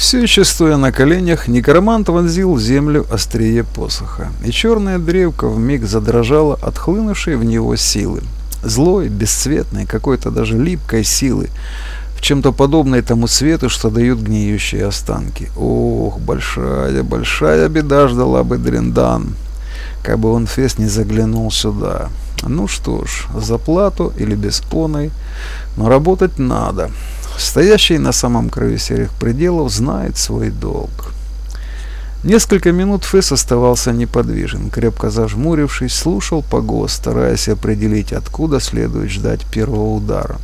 Все еще стоя на коленях, некромант вонзил землю острие посоха, и черная древка вмиг задрожала от хлынувшей в него силы. Злой, бесцветной, какой-то даже липкой силы, в чем-то подобной тому свету, что дают гниющие останки. Ох, большая, большая беда ждала бы Дрендан, как бы он Фес не заглянул сюда. Ну что ж, за плату или без оной, но работать надо. Стоящий на самом краю серых пределов знает свой долг. Несколько минут Фэс оставался неподвижен, крепко зажмурившись, слушал погост, стараясь определить, откуда следует ждать первого удара.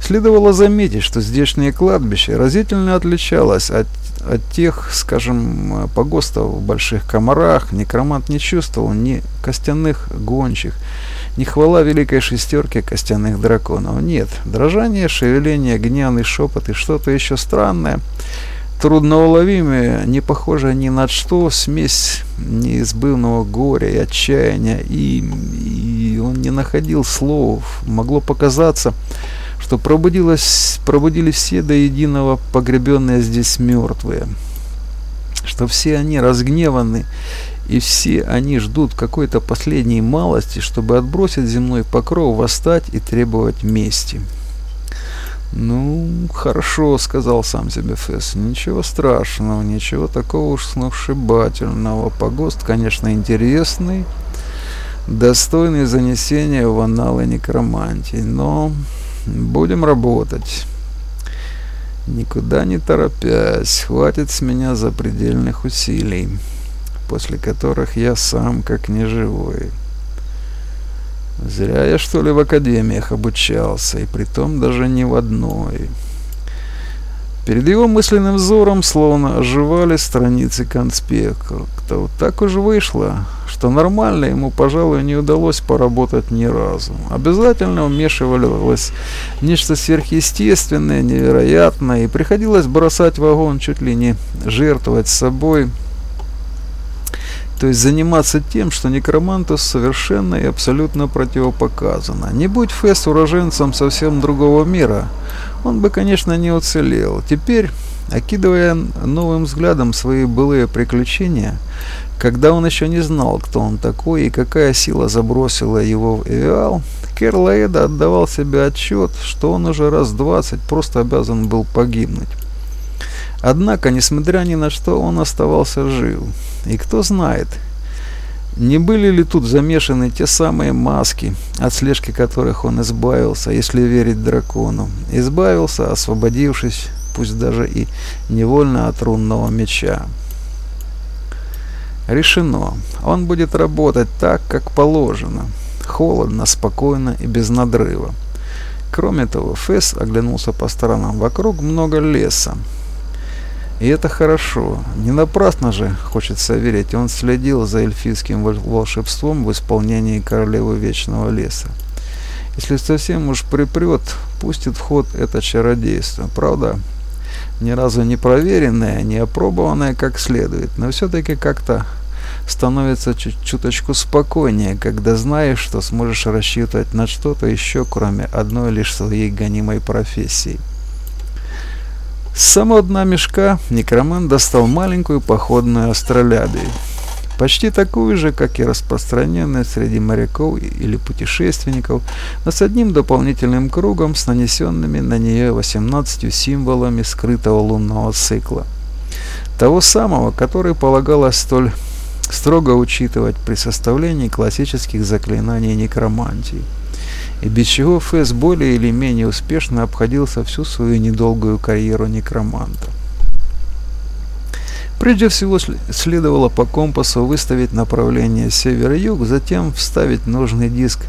Следовало заметить, что здешнее кладбище разительно отличалось от, от тех, скажем, погостов в Больших Комарах. Некромант не чувствовал ни костяных гончих, ни хвала великой шестерки костяных драконов. Нет, дрожание, шевеление, гневный шепот и что-то еще странное, трудноуловимое, не похожее ни на что, смесь неизбывного горя и отчаяния, и, и он не находил слов. Могло показаться, что пробудилось, пробудились все до единого погребенные здесь мертвые, что все они разгневаны, и все они ждут какой-то последней малости, чтобы отбросить земной покров, восстать и требовать мести. «Ну, хорошо», — сказал сам себе Фесс. «Ничего страшного, ничего такого уж сногсшибательного. Погост, конечно, интересный, достойный занесения в аналы некромантии, но Будем работать. Никуда не торопясь, хватит с меня запредельных усилий, после которых я сам как неживой. Зря я, что ли, в академиях обучался, и притом даже не в одной. Перед его мысленным взором словно оживали страницы конспектов. Так уж вышло, что нормально ему, пожалуй, не удалось поработать ни разу. Обязательно вмешивалось нечто сверхъестественное, невероятное, и приходилось бросать в огонь, чуть ли не жертвовать собой, то есть заниматься тем, что некроманту совершенно и абсолютно противопоказано. Не будь Фесс уроженцем совсем другого мира, он бы, конечно, не уцелел. Теперь, окидывая новым взглядом свои былые приключения, когда он еще не знал, кто он такой и какая сила забросила его в Эвиал, Керлаэда отдавал себе отчет, что он уже раз двадцать просто обязан был погибнуть. Однако, несмотря ни на что, он оставался жив. И кто знает, не были ли тут замешаны те самые маски, от слежки которых он избавился, если верить дракону. Избавился, освободившись, пусть даже и невольно от рунного меча. Решено. Он будет работать так, как положено. Холодно, спокойно и без надрыва. Кроме того, Фесс оглянулся по сторонам. Вокруг много леса. И это хорошо. Не напрасно же, хочется верить, он следил за эльфийским волшебством в исполнении королевы Вечного Леса. Если совсем уж припрет, пустит в ход это чародейство. Правда, ни разу не проверенное, не опробованное как следует, но все-таки как-то становится чуть чуточку спокойнее, когда знаешь, что сможешь рассчитывать на что-то еще, кроме одной лишь своей гонимой профессии. С самого дна мешка некроман достал маленькую походную астролябию. Почти такую же, как и распространенная среди моряков или путешественников, но с одним дополнительным кругом с нанесенными на нее 18 символами скрытого лунного цикла. Того самого, который полагалось столь строго учитывать при составлении классических заклинаний некромантии и без чего Фэс более или менее успешно обходился всю свою недолгую карьеру некроманта. Прежде всего следовало по компасу выставить направление север-юг, затем вставить нужный диск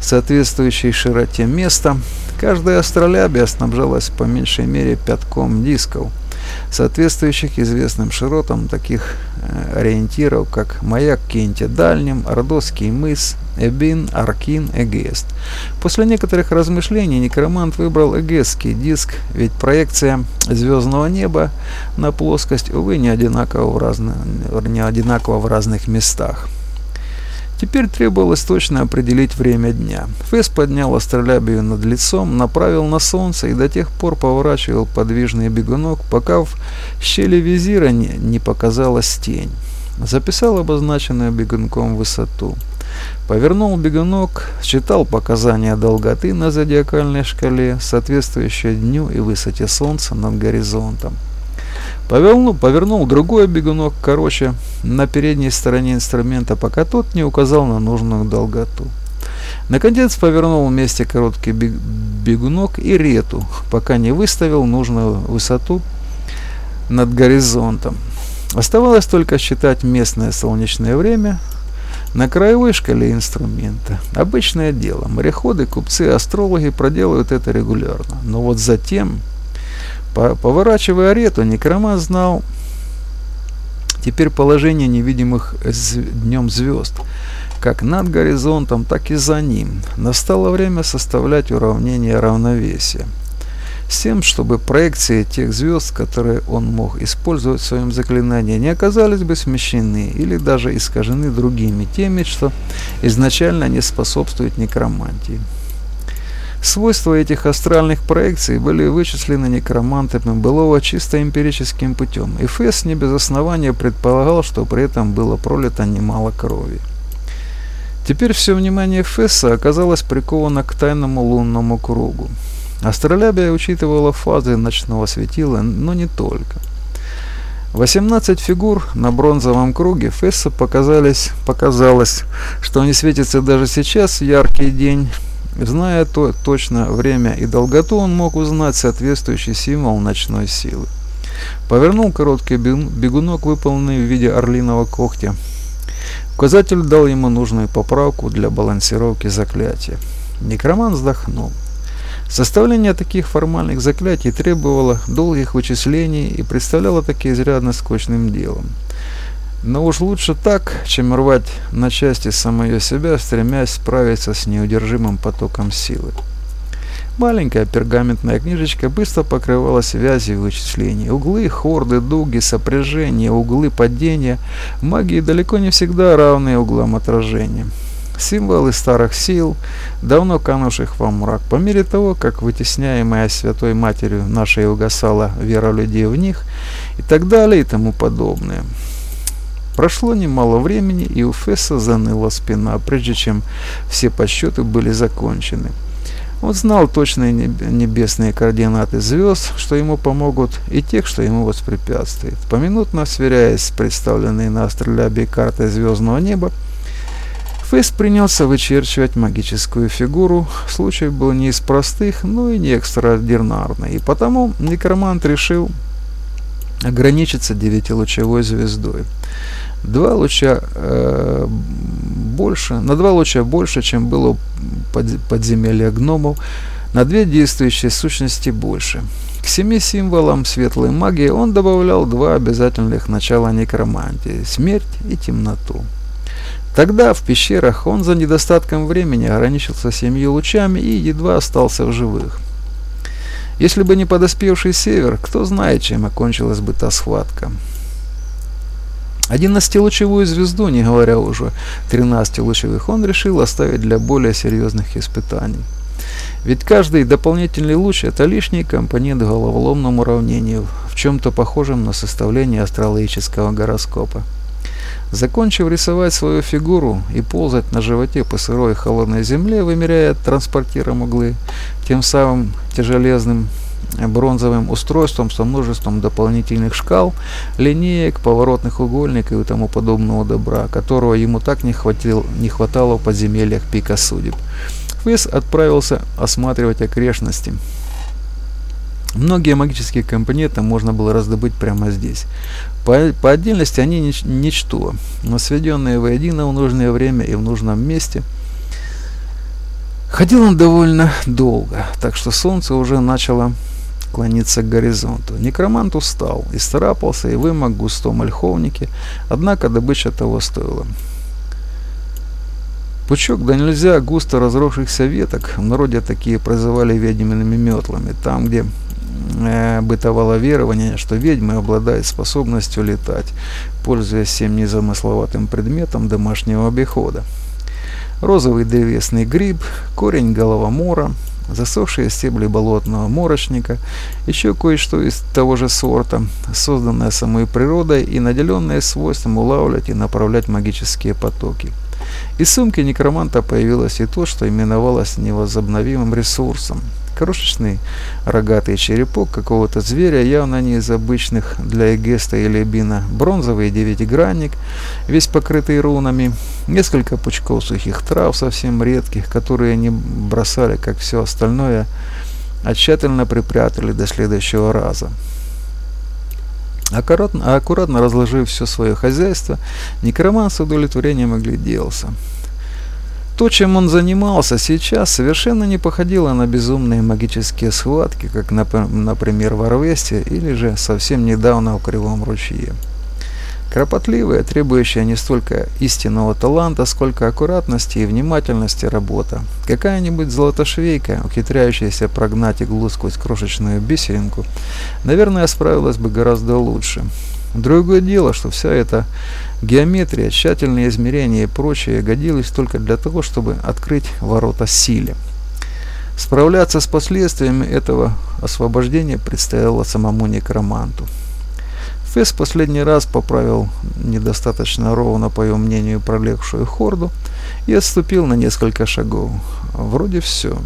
соответствующей широте места. Каждая астролябия снабжалась по меньшей мере пятком дисков – соответствующих известным широтам таких э, ориентиров, как маяк Кенте Дальним, Ордосский мыс, Эбин, Аркин, Эгест. После некоторых размышлений некромант выбрал эгестский диск, ведь проекция звездного неба на плоскость, увы, не одинаково в, разных, не одинаково в разных местах. Теперь требовалось точно определить время дня. Фэс поднял астролябию над лицом, направил на солнце и до тех пор поворачивал подвижный бегунок, пока в щели визира не показалась тень. Записал обозначенную бегунком высоту. Повернул бегунок, считал показания долготы на зодиакальной шкале, соответствующей дню и высоте Солнца над горизонтом. Повернул, повернул другой бегунок, короче, на передней стороне инструмента, пока тот не указал на нужную долготу. Наконец повернул вместе короткий бегунок и рету, пока не выставил нужную высоту над горизонтом. Оставалось только считать местное солнечное время, на краевой шкале инструмента. Обычное дело. Мореходы, купцы, астрологи проделывают это регулярно. Но вот затем, по поворачивая арету, некроман знал теперь положение невидимых днем звезд, как над горизонтом, так и за ним. Настало время составлять уравнение равновесия с тем, чтобы проекции тех звезд, которые он мог использовать в своем заклинании, не оказались бы смещены или даже искажены другими теми, что изначально не способствуют некромантии. Свойства этих астральных проекций были вычислены некромантами былого чисто эмпирическим путем, и Фесс не без основания предполагал, что при этом было пролито немало крови. Теперь все внимание Фесса оказалось приковано к тайному лунному кругу. Астролябия учитывала фазы ночного светила, но не только. 18 фигур на бронзовом круге Фесса показались, показалось, что они светятся даже сейчас яркий день. Зная то, точно время и долготу, он мог узнать соответствующий символ ночной силы. Повернул короткий бегунок, выполненный в виде орлиного когтя. Указатель дал ему нужную поправку для балансировки заклятия. Некроман вздохнул. Составление таких формальных заклятий требовало долгих вычислений и представляло таки изрядно скучным делом. Но уж лучше так, чем рвать на части самое себя, стремясь справиться с неудержимым потоком силы. Маленькая пергаментная книжечка быстро покрывалась вязью вычислений. Углы, хорды, дуги, сопряжения, углы падения магии далеко не всегда равны углам отражения символы старых сил, давно канувших во мрак. По мере того, как вытесняемая Святой Матерью нашей угасала вера людей в них и так далее и тому подобное. Прошло немало времени, и у Фесса заныла спина, прежде чем все подсчеты были закончены. Он знал точные небесные координаты звезд, что ему помогут, и тех, что ему воспрепятствует. Поминутно сверяясь с представленной на астролябии картой звездного неба, Фейс принялся вычерчивать магическую фигуру. Случай был не из простых, но и не экстраординарный, и потому некромант решил ограничиться девятилучевой звездой. Два луча э, больше, на два луча больше, чем было под, подземелья гномов, на две действующие сущности больше. К семи символам светлой магии он добавлял два обязательных начала некромантии – смерть и темноту. Тогда в пещерах он за недостатком времени ограничился семью лучами и едва остался в живых. Если бы не подоспевший север, кто знает, чем окончилась бы та схватка. 11-лучевую звезду, не говоря уже 13-лучевых, он решил оставить для более серьезных испытаний. Ведь каждый дополнительный луч – это лишний компонент головоломному уравнению, в чем-то похожем на составление астрологического гороскопа. Закончив рисовать свою фигуру и ползать на животе по сырой холодной земле, вымеряя транспортиром углы, тем самым тяжелезным бронзовым устройством со множеством дополнительных шкал, линеек, поворотных угольников и тому подобного добра, которого ему так не, хватил, не хватало в подземельях пика судеб. Фэс отправился осматривать окрестности. Многие магические компоненты можно было раздобыть прямо здесь. По, по отдельности они нич, ничто, но сведенные воедино в нужное время и в нужном месте. Ходил он довольно долго, так что солнце уже начало клониться к горизонту. Некромант устал, и старапался, и вымок в густом ольховнике, однако добыча того стоила. Пучок да нельзя густо разросшихся веток, в народе такие прозывали ведьмиными метлами, там, где бытовало верование, что ведьмы обладают способностью летать, пользуясь всем незамысловатым предметом домашнего обихода. розовый древесный гриб, корень головомора, засохшие стебли болотного морочника, еще кое-что из того же сорта, созданное самой природой и наделенное свойством улавливать и направлять магические потоки. Из сумки некроманта появилось и то, что именовалось невозобновимым ресурсом – Крошечный рогатый черепок какого-то зверя, явно не из обычных для Эгеста или Бина, бронзовый девятигранник, весь покрытый рунами, несколько пучков сухих трав, совсем редких, которые они бросали, как все остальное, а припрятали до следующего раза. Аккуратно, аккуратно разложив все свое хозяйство, некроман с удовлетворением огляделся. То, чем он занимался сейчас, совершенно не походило на безумные магические схватки, как, например, в Арвесте или же совсем недавно в Кривом ручье. Кропотливая, требующая не столько истинного таланта, сколько аккуратности и внимательности работа. Какая-нибудь золотошвейка, ухитряющаяся прогнать иглу сквозь крошечную бисеринку, наверное, справилась бы гораздо лучше. Другое дело, что вся эта геометрия, тщательные измерения и прочее годились только для того, чтобы открыть ворота силе. Справляться с последствиями этого освобождения предстояло самому некроманту. Фесс последний раз поправил недостаточно ровно, по его мнению, пролегшую хорду и отступил на несколько шагов. Вроде все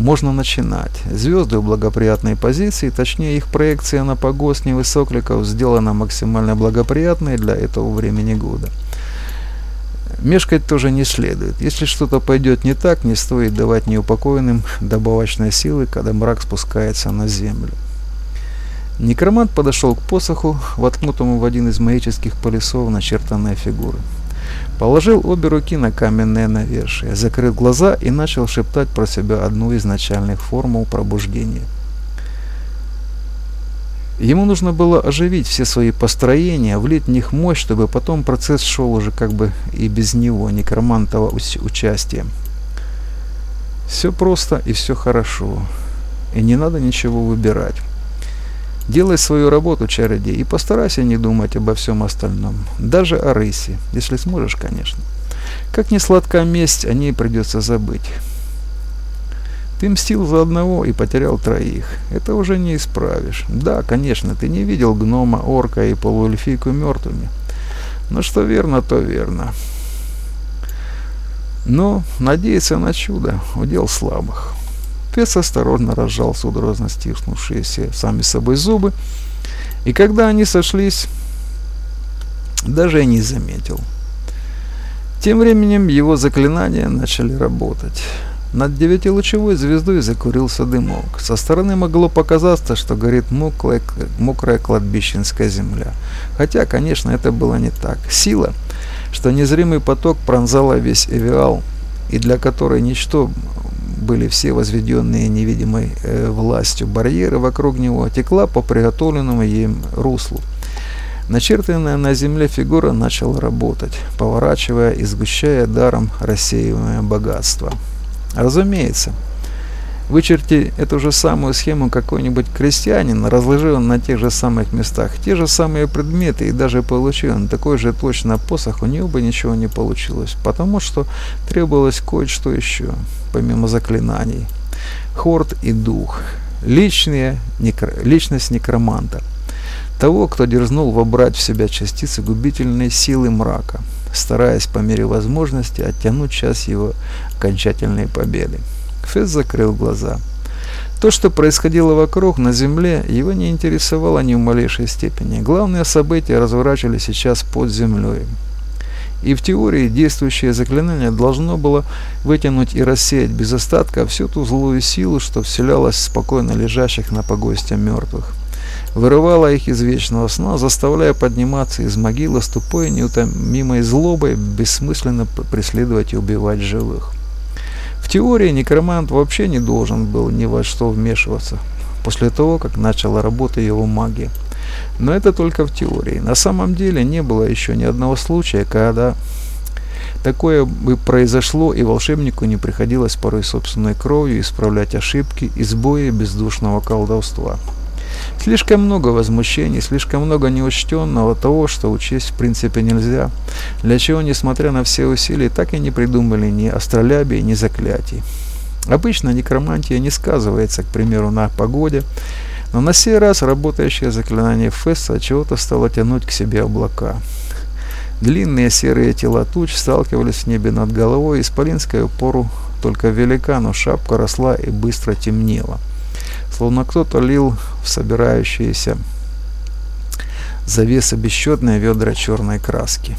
можно начинать. Звезды в благоприятной позиции, точнее их проекция на погост невысокликов сделана максимально благоприятной для этого времени года. Мешкать тоже не следует. Если что-то пойдет не так, не стоит давать неупокоенным добавочной силы, когда мрак спускается на землю. Некромант подошел к посоху, воткнутому в один из магических полюсов начертанной фигуры. Положил обе руки на каменное навершие, закрыл глаза и начал шептать про себя одну из начальных формул пробуждения. Ему нужно было оживить все свои построения, влить в них мощь, чтобы потом процесс шел уже как бы и без него, некромантового участия. Все просто и все хорошо. И не надо ничего выбирать. Делай свою работу, чародей, и постарайся не думать обо всем остальном. Даже о рысе, если сможешь, конечно. Как ни сладка месть, о ней придется забыть. Ты мстил за одного и потерял троих. Это уже не исправишь. Да, конечно, ты не видел гнома, орка и полуэльфийку мертвыми. Но что верно, то верно. Но надеяться на чудо – удел слабых. Пес осторожно разжал судорожно стиснувшиеся сами собой зубы, и когда они сошлись, даже и не заметил. Тем временем его заклинания начали работать. Над девятилучевой звездой закурился дымок. Со стороны могло показаться, что горит мокрая, мокрая кладбищенская земля. Хотя, конечно, это было не так. Сила, что незримый поток пронзала весь Эвиал, и для которой ничто были все возведенные невидимой э, властью барьеры вокруг него, текла по приготовленному им руслу. Начертанная на земле фигура начала работать, поворачивая и сгущая даром рассеиваемое богатство. Разумеется, Вычерти эту же самую схему какой-нибудь крестьянин, разложил он на тех же самых местах те же самые предметы и даже получил он такой же точно посох, у него бы ничего не получилось, потому что требовалось кое-что еще, помимо заклинаний. Хорд и дух. Личные, некро, личность некроманта. Того, кто дерзнул вобрать в себя частицы губительной силы мрака, стараясь по мере возможности оттянуть час его окончательной победы. Фесс закрыл глаза. То, что происходило вокруг, на Земле, его не интересовало ни в малейшей степени. Главные события разворачивались сейчас под землей. И в теории действующее заклинание должно было вытянуть и рассеять без остатка всю ту злую силу, что вселялась в спокойно лежащих на погосте мертвых. Вырывала их из вечного сна, заставляя подниматься из могилы с тупой неутомимой злобой, бессмысленно преследовать и убивать живых теории некромант вообще не должен был ни во что вмешиваться после того, как начала работать его магия. Но это только в теории. На самом деле не было еще ни одного случая, когда такое бы произошло, и волшебнику не приходилось порой собственной кровью исправлять ошибки и сбои бездушного колдовства. Слишком много возмущений, слишком много неучтенного того, что учесть в принципе нельзя, для чего, несмотря на все усилия, так и не придумали ни астролябии, ни заклятий. Обычно некромантия не сказывается, к примеру, на погоде, но на сей раз работающее заклинание Фесса чего-то стало тянуть к себе облака. Длинные серые тела туч сталкивались в небе над головой, исполинская пору только велика, но шапка росла и быстро темнела. Словно кто-то лил в собирающиеся завесы бесчетные ведра черной краски.